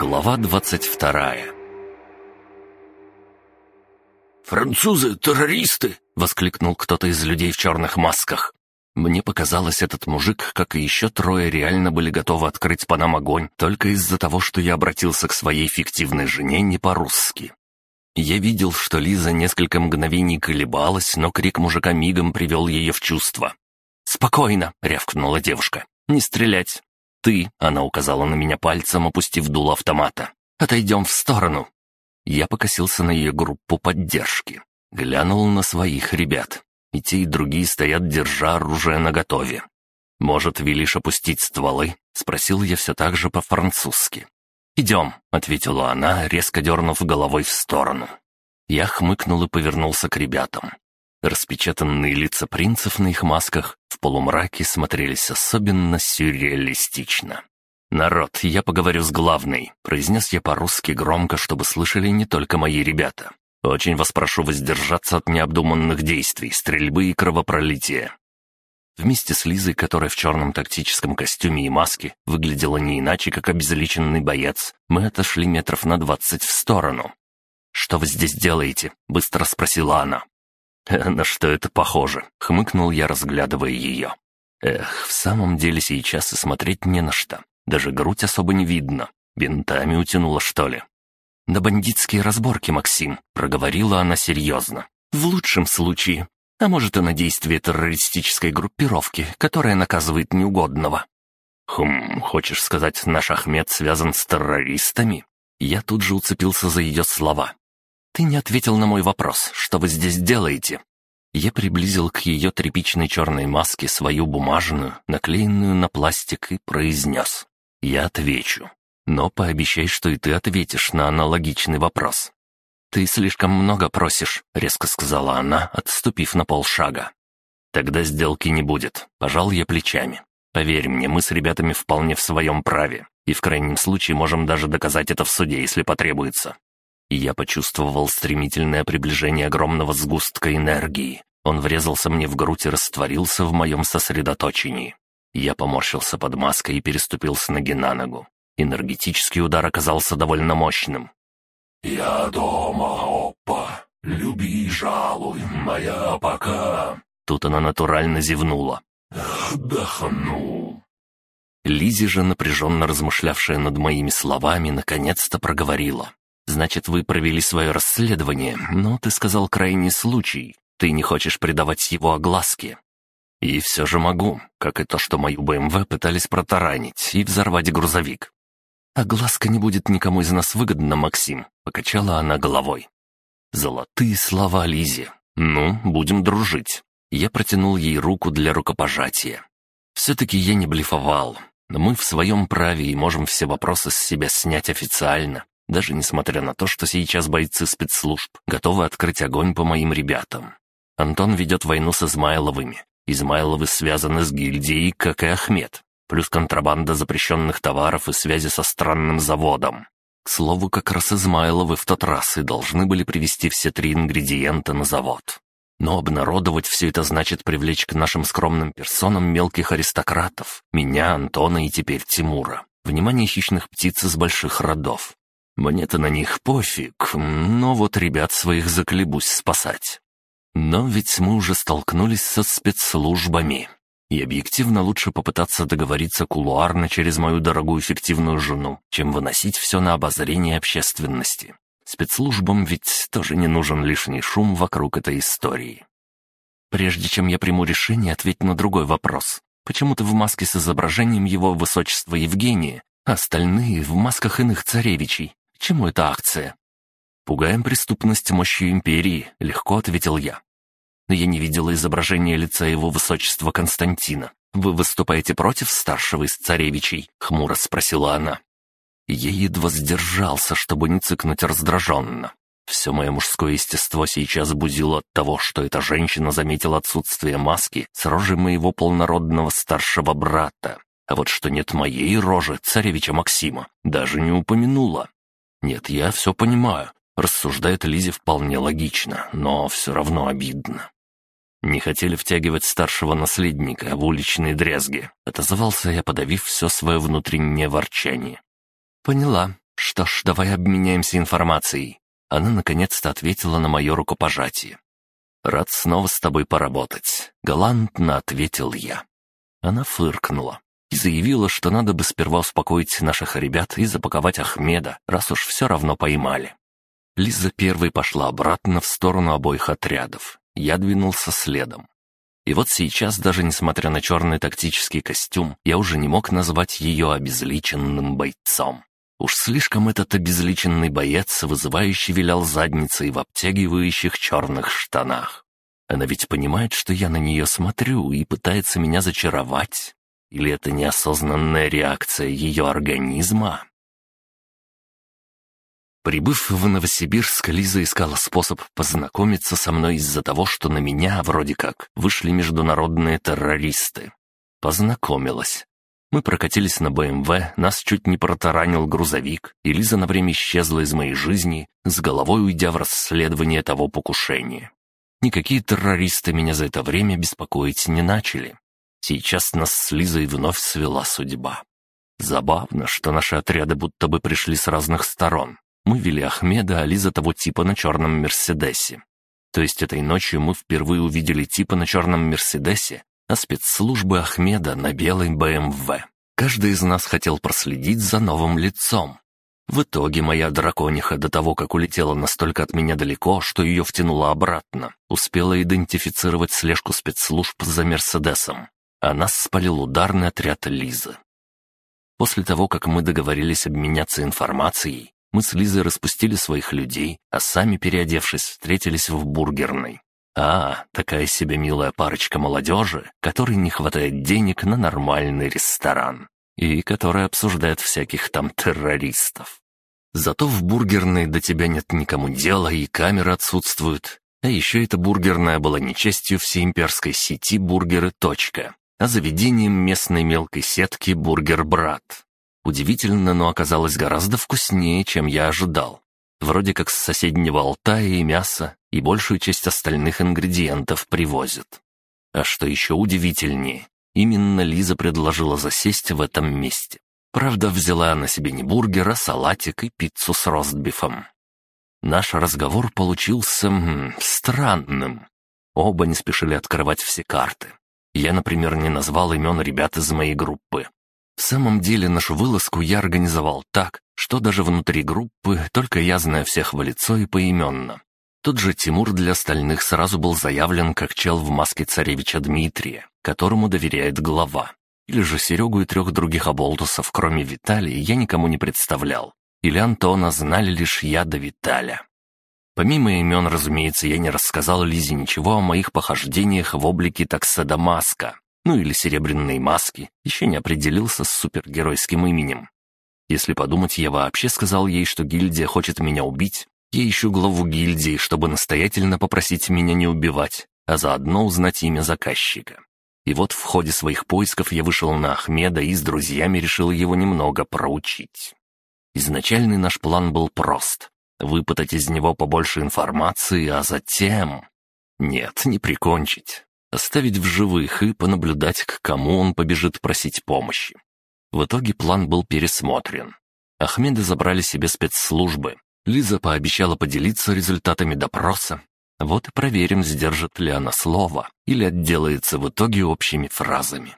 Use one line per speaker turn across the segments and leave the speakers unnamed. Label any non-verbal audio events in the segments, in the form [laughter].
Глава двадцать вторая
«Французы — террористы!» — воскликнул кто-то из людей в черных масках.
Мне показалось, этот мужик, как и еще трое, реально были готовы открыть по нам огонь только из-за того, что я обратился к своей фиктивной жене не по-русски. Я видел, что Лиза несколько мгновений колебалась, но крик мужика мигом привел ее в чувство. «Спокойно!» — рявкнула девушка. «Не стрелять! Ты!» — она указала на меня пальцем, опустив дуло автомата. «Отойдем в сторону!» Я покосился на ее группу поддержки. Глянул на своих ребят. И те, и другие стоят, держа оружие наготове. «Может, велишь опустить стволы?» — спросил я все так же по-французски. «Идем», — ответила она, резко дернув головой в сторону. Я хмыкнул и повернулся к ребятам. Распечатанные лица принцев на их масках в полумраке смотрелись особенно сюрреалистично. «Народ, я поговорю с главной», — произнес я по-русски громко, чтобы слышали не только мои ребята. «Очень вас прошу воздержаться от необдуманных действий, стрельбы и кровопролития. Вместе с Лизой, которая в черном тактическом костюме и маске выглядела не иначе, как обезличенный боец, мы отошли метров на двадцать в сторону. «Что вы здесь делаете?» — быстро спросила она. «Э, [laughs] «На что это похоже?» — хмыкнул я, разглядывая ее. «Эх, в самом деле сейчас и смотреть не на что. Даже грудь особо не видно. Бинтами утянула, что ли?» «Да бандитские разборки, Максим», — проговорила она серьезно. «В лучшем случае. А может, и на действие террористической группировки, которая наказывает неугодного. Хм, хочешь сказать, наш Ахмед связан с террористами? Я тут же уцепился за ее слова. Ты не ответил на мой вопрос, что вы здесь делаете? Я приблизил к ее тряпичной черной маске свою бумажную, наклеенную на пластик, и произнес. Я отвечу. Но пообещай, что и ты ответишь на аналогичный вопрос. «Ты слишком много просишь», — резко сказала она, отступив на полшага. «Тогда сделки не будет», — пожал я плечами. «Поверь мне, мы с ребятами вполне в своем праве, и в крайнем случае можем даже доказать это в суде, если потребуется». И я почувствовал стремительное приближение огромного сгустка энергии. Он врезался мне в грудь и растворился в моем сосредоточении. Я поморщился под маской и переступил с ноги на ногу. Энергетический удар оказался довольно мощным.
«Я дома, опа, люби и жалуй, моя пока...»
Тут она натурально зевнула.
«Отдохну».
Лизи же, напряженно размышлявшая над моими словами, наконец-то проговорила. «Значит, вы провели свое расследование, но ты сказал крайний случай. Ты не хочешь придавать его огласке. И все же могу, как и то, что мою БМВ пытались протаранить и взорвать грузовик. «Огласка не будет никому из нас выгодна, Максим», — покачала она головой. «Золотые слова Лизе. Ну, будем дружить». Я протянул ей руку для рукопожатия. Все-таки я не блефовал, мы в своем праве и можем все вопросы с себя снять официально, даже несмотря на то, что сейчас бойцы спецслужб готовы открыть огонь по моим ребятам. Антон ведет войну с Измайловыми. Измайловы связаны с гильдией, как и Ахмед плюс контрабанда запрещенных товаров и связи со странным заводом. К слову, как раз Измайловы в тот раз и должны были привезти все три ингредиента на завод. Но обнародовать все это значит привлечь к нашим скромным персонам мелких аристократов, меня, Антона и теперь Тимура. Внимание хищных птиц из больших родов. Мне-то на них пофиг, но вот ребят своих заколебусь спасать. Но ведь мы уже столкнулись со спецслужбами. И объективно лучше попытаться договориться кулуарно через мою дорогую эффективную жену, чем выносить все на обозрение общественности. Спецслужбам ведь тоже не нужен лишний шум вокруг этой истории. Прежде чем я приму решение, ответь на другой вопрос. Почему ты в маске с изображением его высочества Евгения, а остальные в масках иных царевичей? Чему эта акция? «Пугаем преступность мощью империи», — легко ответил я но я не видела изображения лица его высочества Константина. Вы выступаете против старшего из царевичей?» — хмуро спросила она. Я едва сдержался, чтобы не цыкнуть раздраженно. Все мое мужское естество сейчас бузило от того, что эта женщина заметила отсутствие маски с рожей моего полнородного старшего брата. А вот что нет моей рожи, царевича Максима, даже не упомянула. Нет, я все понимаю. Рассуждает Лизе вполне логично, но все равно обидно. Не хотели втягивать старшего наследника в уличные дрязги. Отозвался я, подавив все свое внутреннее ворчание. «Поняла. Что ж, давай обменяемся информацией. Она наконец-то ответила на мое рукопожатие. «Рад снова с тобой поработать», — галантно ответил я. Она фыркнула и заявила, что надо бы сперва успокоить наших ребят и запаковать Ахмеда, раз уж все равно поймали. Лиза первой пошла обратно в сторону обоих отрядов. Я двинулся следом. И вот сейчас, даже несмотря на черный тактический костюм, я уже не мог назвать ее обезличенным бойцом. Уж слишком этот обезличенный боец вызывающе вилял задницей в обтягивающих черных штанах. Она ведь понимает, что я на нее смотрю и пытается меня зачаровать. Или это неосознанная реакция ее организма? Прибыв в Новосибирск, Лиза искала способ познакомиться со мной из-за того, что на меня, вроде как, вышли международные террористы. Познакомилась. Мы прокатились на БМВ, нас чуть не протаранил грузовик, и Лиза на время исчезла из моей жизни, с головой уйдя в расследование того покушения. Никакие террористы меня за это время беспокоить не начали. Сейчас нас с Лизой вновь свела судьба. Забавно, что наши отряды будто бы пришли с разных сторон. Мы вели Ахмеда, а Лиза того типа на черном Мерседесе. То есть этой ночью мы впервые увидели типа на черном Мерседесе, а спецслужбы Ахмеда на белой БМВ. Каждый из нас хотел проследить за новым лицом. В итоге моя дракониха до того, как улетела настолько от меня далеко, что ее втянуло обратно, успела идентифицировать слежку спецслужб за Мерседесом, а нас спалил ударный отряд Лизы. После того, как мы договорились обменяться информацией, мы с Лизой распустили своих людей, а сами, переодевшись, встретились в бургерной. А, такая себе милая парочка молодежи, которой не хватает денег на нормальный ресторан и которая обсуждает всяких там террористов. Зато в бургерной до тебя нет никому дела и камеры отсутствуют. А еще эта бургерная была не частью всей имперской сети «Бургеры. Точка», а заведением местной мелкой сетки «Бургер Брат». Удивительно, но оказалось гораздо вкуснее, чем я ожидал. Вроде как с соседнего Алтая и мясо, и большую часть остальных ингредиентов привозят. А что еще удивительнее, именно Лиза предложила засесть в этом месте. Правда, взяла она себе не бургер, а салатик и пиццу с ростбифом. Наш разговор получился м, странным. Оба не спешили открывать все карты. Я, например, не назвал имен ребят из моей группы. В самом деле нашу вылазку я организовал так, что даже внутри группы только я знаю всех в лицо и поименно. Тот же Тимур для остальных сразу был заявлен как чел в маске царевича Дмитрия, которому доверяет глава. Или же Серегу и трех других оболтусов, кроме Виталия, я никому не представлял. Или Антона знали лишь я да Виталя. Помимо имен, разумеется, я не рассказал Лизе ничего о моих похождениях в облике таксада Маска, ну или Серебряной Маски, еще не определился с супергеройским именем. Если подумать, я вообще сказал ей, что гильдия хочет меня убить, я ищу главу гильдии, чтобы настоятельно попросить меня не убивать, а заодно узнать имя заказчика. И вот в ходе своих поисков я вышел на Ахмеда и с друзьями решил его немного проучить. Изначальный наш план был прост — выпытать из него побольше информации, а затем... Нет, не прикончить. Оставить в живых и понаблюдать, к кому он побежит просить помощи. В итоге план был пересмотрен. Ахмеда забрали себе спецслужбы, Лиза пообещала поделиться результатами допроса. Вот и проверим, сдержит ли она слово или отделается в итоге общими фразами.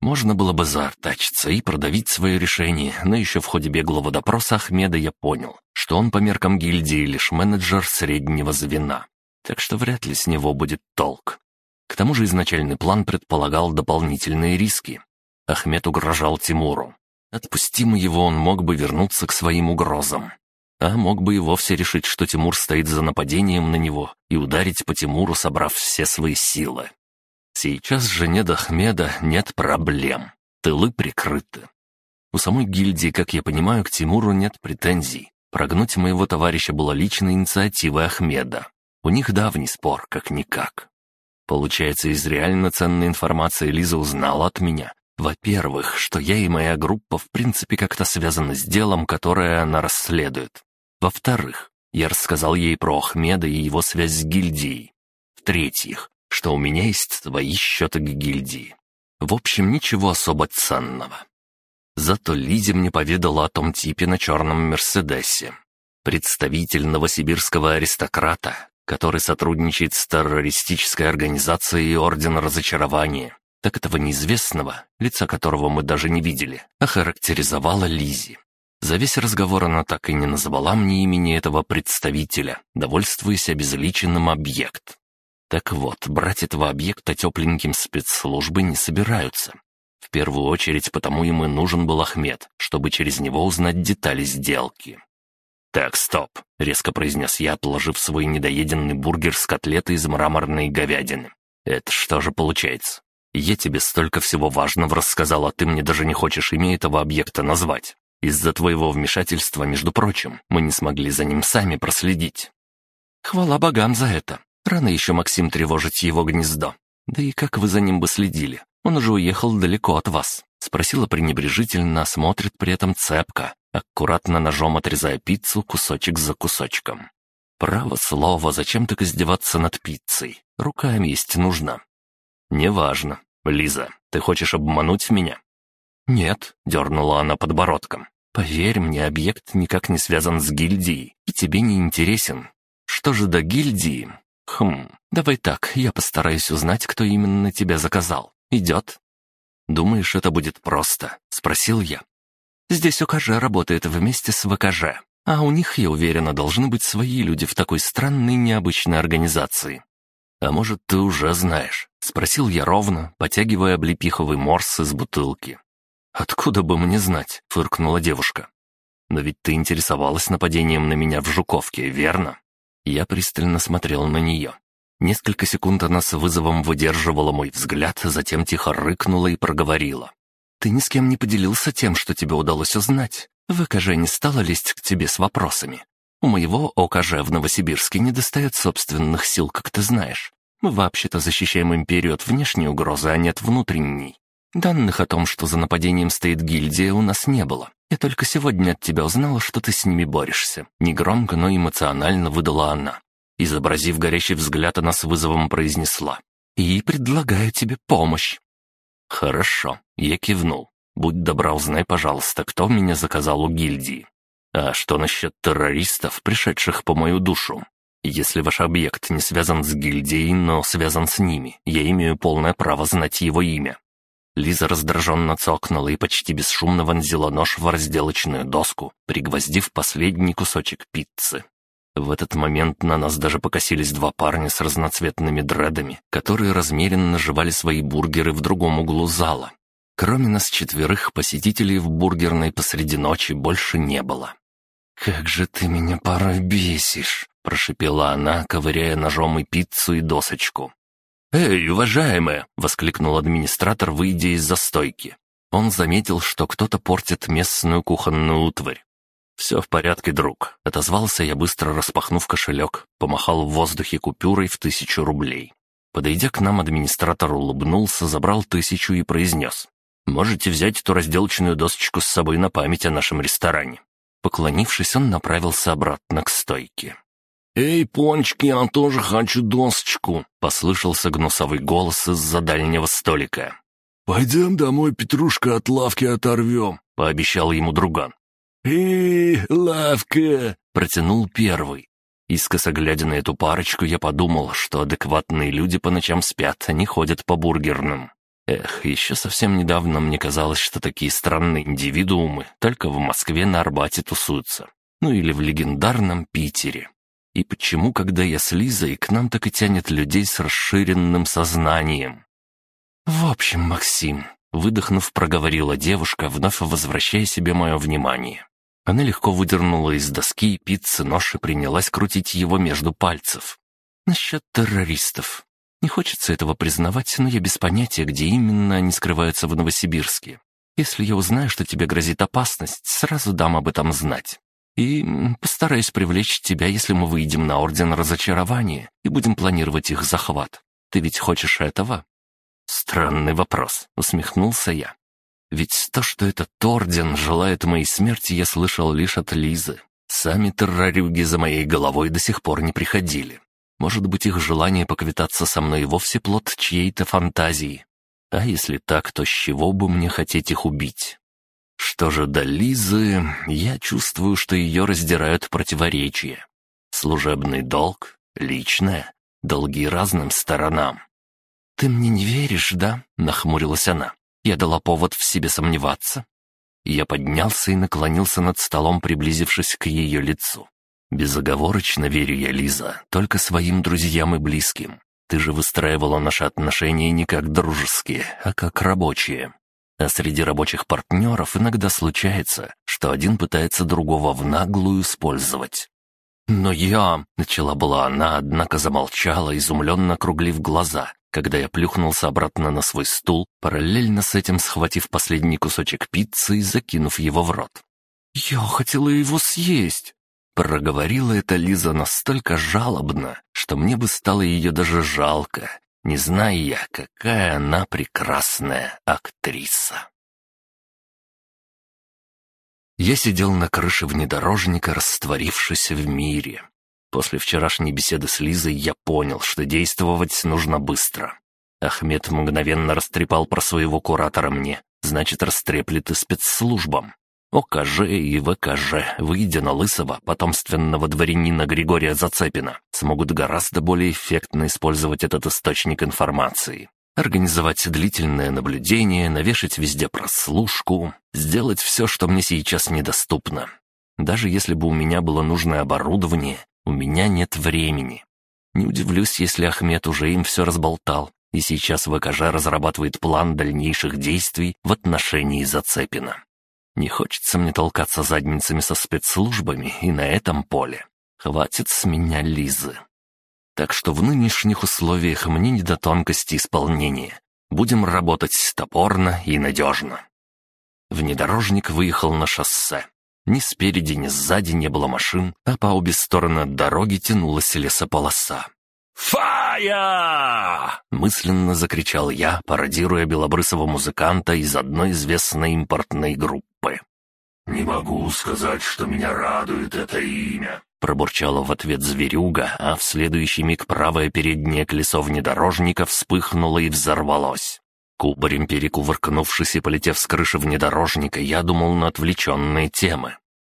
Можно было бы заортачиться и продавить свое решение, но еще в ходе беглого допроса Ахмеда я понял, что он по меркам гильдии лишь менеджер среднего звена, так что вряд ли с него будет толк. К тому же изначальный план предполагал дополнительные риски. Ахмед угрожал Тимуру. Отпустим его, он мог бы вернуться к своим угрозам. А мог бы и вовсе решить, что Тимур стоит за нападением на него и ударить по Тимуру, собрав все свои силы. Сейчас же нет Ахмеда, нет проблем. Тылы прикрыты. У самой гильдии, как я понимаю, к Тимуру нет претензий. Прогнуть моего товарища была личной инициативой Ахмеда. У них давний спор, как-никак. Получается, из реально ценной информации Лиза узнала от меня, во-первых, что я и моя группа в принципе как-то связаны с делом, которое она расследует. Во-вторых, я рассказал ей про Ахмеда и его связь с гильдией. В-третьих, что у меня есть свои счеты к гильдии. В общем, ничего особо ценного. Зато Лизе мне поведала о том типе на черном Мерседесе. Представитель новосибирского аристократа, который сотрудничает с террористической организацией Орден Разочарования. Так этого неизвестного, лица которого мы даже не видели, охарактеризовала Лизи. За весь разговор она так и не назвала мне имени этого представителя, довольствуясь обезличенным объект. Так вот, брать этого объекта тепленьким спецслужбы не собираются. В первую очередь потому им и нужен был Ахмед, чтобы через него узнать детали сделки. «Так, стоп!» — резко произнес я, отложив свой недоеденный бургер с котлетой из мраморной говядины. «Это что же получается? Я тебе столько всего важного рассказал, а ты мне даже не хочешь имя этого объекта назвать. Из-за твоего вмешательства, между прочим, мы не смогли за ним сами проследить». «Хвала богам за это. Рано еще Максим тревожить его гнездо. Да и как вы за ним бы следили? Он уже уехал далеко от вас». Спросила пренебрежительно, смотрит при этом цепко, аккуратно ножом отрезая пиццу кусочек за кусочком. Право слово, зачем так издеваться над пиццей? Руками есть нужно. Неважно. Лиза, ты хочешь обмануть меня? Нет, дернула она подбородком. Поверь мне, объект никак не связан с гильдией и тебе не интересен. Что же до гильдии? Хм, давай так, я постараюсь узнать, кто именно тебя заказал. Идет? Думаешь, это будет просто? Спросил я. Здесь ОКЖ работает вместе с ВКЖ, а у них, я уверена, должны быть свои люди в такой странной необычной организации. «А может, ты уже знаешь?» — спросил я ровно, потягивая облепиховый морс из бутылки. «Откуда бы мне знать?» — фыркнула девушка. «Но ведь ты интересовалась нападением на меня в Жуковке, верно?» Я пристально смотрел на нее. Несколько секунд она с вызовом выдерживала мой взгляд, затем тихо рыкнула и проговорила. Ты ни с кем не поделился тем, что тебе удалось узнать. ВКЖ не стала лезть к тебе с вопросами. У моего ОКЖ в Новосибирске не достает собственных сил, как ты знаешь. Мы вообще-то защищаем империю от внешней угрозы, а не от внутренней. Данных о том, что за нападением стоит гильдия, у нас не было. Я только сегодня от тебя узнала, что ты с ними борешься. Негромко, но эмоционально выдала она. Изобразив горящий взгляд, она с вызовом произнесла. «И предлагаю тебе помощь. «Хорошо», — я кивнул. «Будь добра, узнай, пожалуйста, кто меня заказал у гильдии. А что насчет террористов, пришедших по мою душу? Если ваш объект не связан с гильдией, но связан с ними, я имею полное право знать его имя». Лиза раздраженно цокнула и почти бесшумно вонзила нож в разделочную доску, пригвоздив последний кусочек пиццы. В этот момент на нас даже покосились два парня с разноцветными дредами, которые размеренно жевали свои бургеры в другом углу зала. Кроме нас четверых, посетителей в бургерной посреди ночи больше не было. «Как же ты меня порой бесишь!» — прошипела она, ковыряя ножом и пиццу, и досочку. «Эй, уважаемая!» — воскликнул администратор, выйдя из застойки. Он заметил, что кто-то портит местную кухонную утварь. «Все в порядке, друг», — отозвался я, быстро распахнув кошелек, помахал в воздухе купюрой в тысячу рублей. Подойдя к нам, администратор улыбнулся, забрал тысячу и произнес. «Можете взять эту разделочную досочку с собой на память о нашем ресторане». Поклонившись, он направился обратно к стойке. «Эй, пончики, я тоже хочу досочку!» — послышался гнусовый голос из-за дальнего столика.
«Пойдем домой, Петрушка, от лавки оторвем», —
пообещал ему друган.
«Эй, лавка!»
— протянул первый. Искоса глядя на эту парочку, я подумал, что адекватные люди по ночам спят, а не ходят по бургерным. Эх, еще совсем недавно мне казалось, что такие странные индивидуумы только в Москве на Арбате тусуются. Ну или в легендарном Питере. И почему, когда я с Лизой, к нам так и тянет людей с расширенным сознанием? В общем, Максим, выдохнув, проговорила девушка, вновь возвращая себе мое внимание. Она легко выдернула из доски пиццы нож и принялась крутить его между пальцев. «Насчет террористов. Не хочется этого признавать, но я без понятия, где именно они скрываются в Новосибирске. Если я узнаю, что тебе грозит опасность, сразу дам об этом знать. И постараюсь привлечь тебя, если мы выйдем на Орден Разочарования и будем планировать их захват. Ты ведь хочешь этого?» «Странный вопрос», — усмехнулся я. Ведь то, что этот орден желает моей смерти, я слышал лишь от Лизы. Сами террорюги за моей головой до сих пор не приходили. Может быть, их желание поквитаться со мной вовсе плод чьей-то фантазии. А если так, то с чего бы мне хотеть их убить? Что же до Лизы, я чувствую, что ее раздирают противоречия. Служебный долг, личное, долги разным сторонам. «Ты мне не веришь, да?» — нахмурилась она. «Я дала повод в себе сомневаться». Я поднялся и наклонился над столом, приблизившись к ее лицу. «Безоговорочно верю я, Лиза, только своим друзьям и близким. Ты же выстраивала наши отношения не как дружеские, а как рабочие. А среди рабочих партнеров иногда случается, что один пытается другого в наглую использовать. «Но я...» — начала была она, однако замолчала, изумленно округлив глаза, когда я плюхнулся обратно на свой стул, параллельно с этим схватив последний кусочек пиццы и закинув его в рот. «Я хотела его съесть!» Проговорила эта Лиза настолько жалобно, что мне бы стало ее даже жалко, не зная я, какая она прекрасная актриса. Я сидел на крыше внедорожника, растворившись в мире. После вчерашней беседы с Лизой я понял, что действовать нужно быстро. Ахмед мгновенно растрепал про своего куратора мне, значит, растреплет и спецслужбам. ОКЖ и ВКЖ, выйдя на лысого, потомственного дворянина Григория Зацепина, смогут гораздо более эффектно использовать этот источник информации. Организовать длительное наблюдение, навешать везде прослушку, сделать все, что мне сейчас недоступно. Даже если бы у меня было нужное оборудование, у меня нет времени. Не удивлюсь, если Ахмед уже им все разболтал, и сейчас ВКЖ разрабатывает план дальнейших действий в отношении Зацепина. Не хочется мне толкаться задницами со спецслужбами и на этом поле. Хватит с меня Лизы. Так что в нынешних условиях мне не до тонкости исполнения. Будем работать топорно и надежно. Внедорожник выехал на шоссе. Ни спереди, ни сзади не было машин, а по обе стороны от дороги тянулась лесополоса. «Фая!» — мысленно закричал я, пародируя белобрысого музыканта из одной известной импортной группы.
«Не могу сказать, что меня радует это имя», —
пробурчала в ответ зверюга, а в следующий миг правое переднее колесо внедорожника вспыхнуло и взорвалось. Кубарем перекувыркнувшись и полетев с крыши внедорожника, я думал на отвлеченные темы.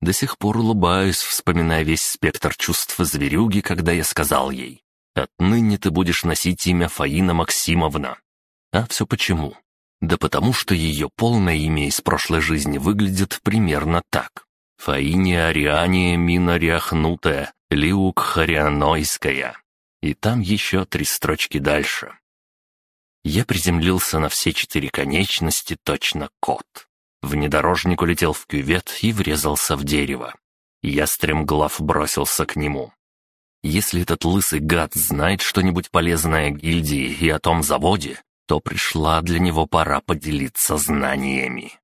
До сих пор улыбаюсь, вспоминая весь спектр чувств зверюги, когда я сказал ей Отныне ты будешь носить имя Фаина Максимовна. А все почему? Да потому что ее полное имя из прошлой жизни выглядит примерно так. Фаине Ариане Мина Риахнутая, Лиук Харианойская. И там еще три строчки дальше. Я приземлился на все четыре конечности, точно кот. Внедорожник улетел в кювет и врезался в дерево. Я стремглав бросился к нему. Если этот лысый гад знает что-нибудь полезное о гильдии и о том заводе, то пришла для него пора поделиться знаниями.